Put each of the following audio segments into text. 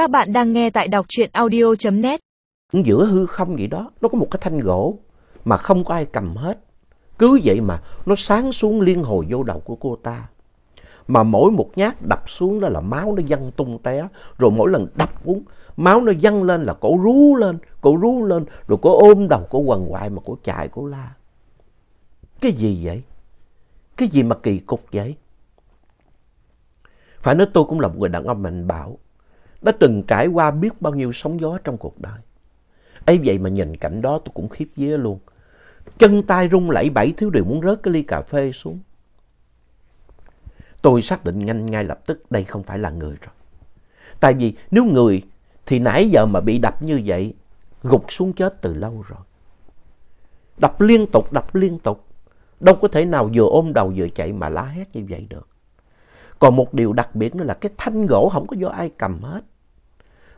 Các bạn đang nghe tại đọc truyện audio.net. Giữa hư không vậy đó, nó có một cái thanh gỗ mà không có ai cầm hết. Cứ vậy mà nó sáng xuống liên hồi vô đầu của cô ta. Mà mỗi một nhát đập xuống đó là máu nó văng tung té. Rồi mỗi lần đập xuống, máu nó văng lên là cổ rú lên, cổ rú lên. Rồi cổ ôm đầu, cổ quằn quại mà cổ chạy, cổ la. Cái gì vậy? Cái gì mà kỳ cục vậy? Phải nói tôi cũng là một người đàn ông mạnh bạo. Đã từng trải qua biết bao nhiêu sóng gió trong cuộc đời. ấy vậy mà nhìn cảnh đó tôi cũng khiếp vía luôn. Chân tay rung lẩy bẩy thiếu điều muốn rớt cái ly cà phê xuống. Tôi xác định nhanh ngay lập tức đây không phải là người rồi. Tại vì nếu người thì nãy giờ mà bị đập như vậy, gục xuống chết từ lâu rồi. Đập liên tục, đập liên tục. Đâu có thể nào vừa ôm đầu vừa chạy mà lá hét như vậy được. Còn một điều đặc biệt nữa là cái thanh gỗ không có do ai cầm hết.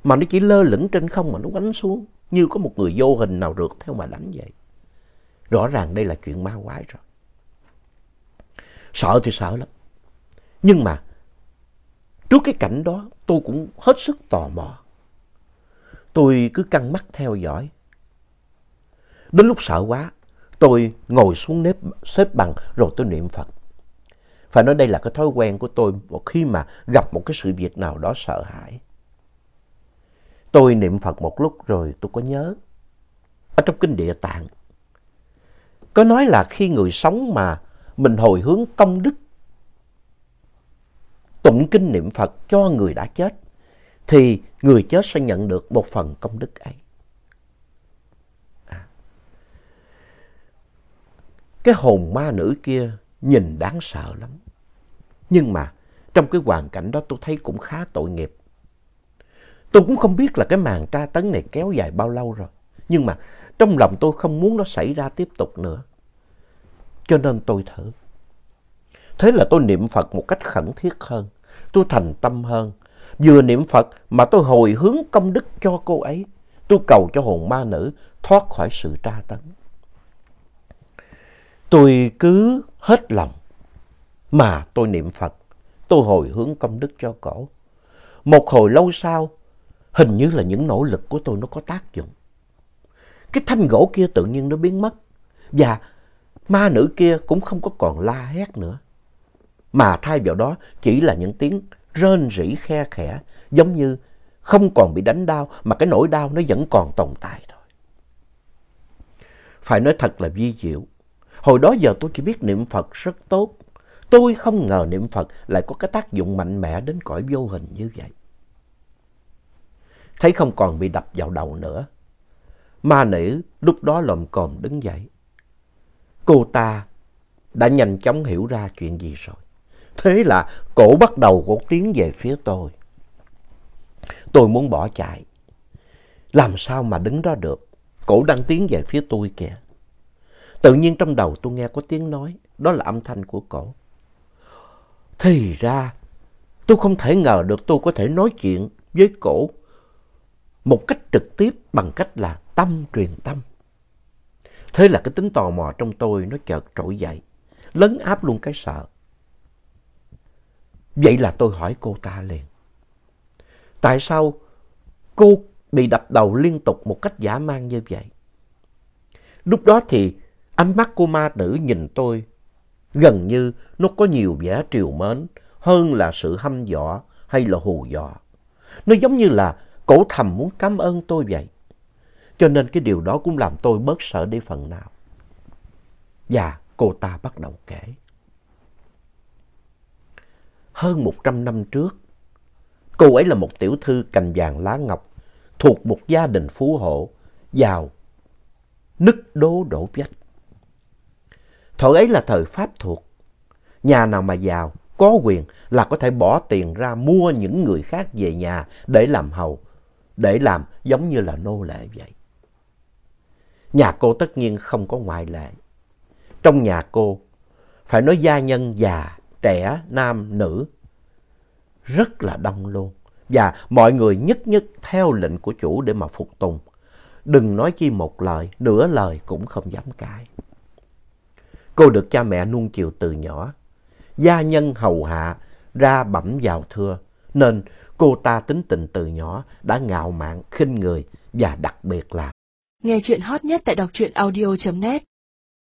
Mà nó chỉ lơ lửng trên không mà nó quánh xuống. Như có một người vô hình nào rượt theo mà đánh vậy. Rõ ràng đây là chuyện ma quái rồi. Sợ thì sợ lắm. Nhưng mà trước cái cảnh đó tôi cũng hết sức tò mò. Tôi cứ căng mắt theo dõi. Đến lúc sợ quá, tôi ngồi xuống nếp, xếp bằng rồi tôi niệm Phật. Phải nói đây là cái thói quen của tôi khi mà gặp một cái sự việc nào đó sợ hãi. Tôi niệm Phật một lúc rồi tôi có nhớ. Ở trong kinh địa tạng, có nói là khi người sống mà mình hồi hướng công đức, tụng kinh niệm Phật cho người đã chết, thì người chết sẽ nhận được một phần công đức ấy. À. Cái hồn ma nữ kia nhìn đáng sợ lắm. Nhưng mà trong cái hoàn cảnh đó tôi thấy cũng khá tội nghiệp. Tôi cũng không biết là cái màn tra tấn này kéo dài bao lâu rồi. Nhưng mà trong lòng tôi không muốn nó xảy ra tiếp tục nữa. Cho nên tôi thử. Thế là tôi niệm Phật một cách khẩn thiết hơn. Tôi thành tâm hơn. Vừa niệm Phật mà tôi hồi hướng công đức cho cô ấy. Tôi cầu cho hồn ma nữ thoát khỏi sự tra tấn. Tôi cứ hết lòng mà tôi niệm Phật, tôi hồi hướng công đức cho cổ. Một hồi lâu sau, hình như là những nỗ lực của tôi nó có tác dụng. Cái thanh gỗ kia tự nhiên nó biến mất. Và ma nữ kia cũng không có còn la hét nữa. Mà thay vào đó chỉ là những tiếng rên rỉ khe khẽ, giống như không còn bị đánh đau mà cái nỗi đau nó vẫn còn tồn tại thôi. Phải nói thật là vi diệu. Hồi đó giờ tôi chỉ biết niệm Phật rất tốt. Tôi không ngờ niệm Phật lại có cái tác dụng mạnh mẽ đến cõi vô hình như vậy. Thấy không còn bị đập vào đầu nữa. Ma nữ lúc đó lồm cồm đứng dậy. Cô ta đã nhanh chóng hiểu ra chuyện gì rồi. Thế là cổ bắt đầu cổ tiến về phía tôi. Tôi muốn bỏ chạy. Làm sao mà đứng đó được? Cổ đang tiến về phía tôi kìa. Tự nhiên trong đầu tôi nghe có tiếng nói. Đó là âm thanh của cổ. Thì ra, tôi không thể ngờ được tôi có thể nói chuyện với cổ một cách trực tiếp bằng cách là tâm truyền tâm. Thế là cái tính tò mò trong tôi nó chợt trỗi dậy, lấn áp luôn cái sợ. Vậy là tôi hỏi cô ta liền. Tại sao cô bị đập đầu liên tục một cách giả man như vậy? Lúc đó thì ánh mắt cô ma tử nhìn tôi gần như nó có nhiều vẻ triều mến hơn là sự hăm dọa hay là hù dọa. Nó giống như là cổ thầm muốn cảm ơn tôi vậy. Cho nên cái điều đó cũng làm tôi bớt sợ đi phần nào. Và cô ta bắt đầu kể. Hơn một trăm năm trước, cô ấy là một tiểu thư cành vàng lá ngọc thuộc một gia đình phú hộ, giàu, nứt đố đổ vách. Thời ấy là thời Pháp thuộc. Nhà nào mà giàu, có quyền là có thể bỏ tiền ra mua những người khác về nhà để làm hầu, để làm giống như là nô lệ vậy. Nhà cô tất nhiên không có ngoại lệ. Trong nhà cô, phải nói gia nhân già, trẻ, nam, nữ, rất là đông luôn. Và mọi người nhất nhất theo lệnh của chủ để mà phục tùng. Đừng nói chi một lời, nửa lời cũng không dám cãi. Cô được cha mẹ nuông chiều từ nhỏ. Gia nhân hầu hạ ra bẩm vào thưa. Nên Cô ta tính tình từ nhỏ đã ngạo mạn, khinh người và đặc biệt là Nghe chuyện hot nhất tại đọc truyện audio.net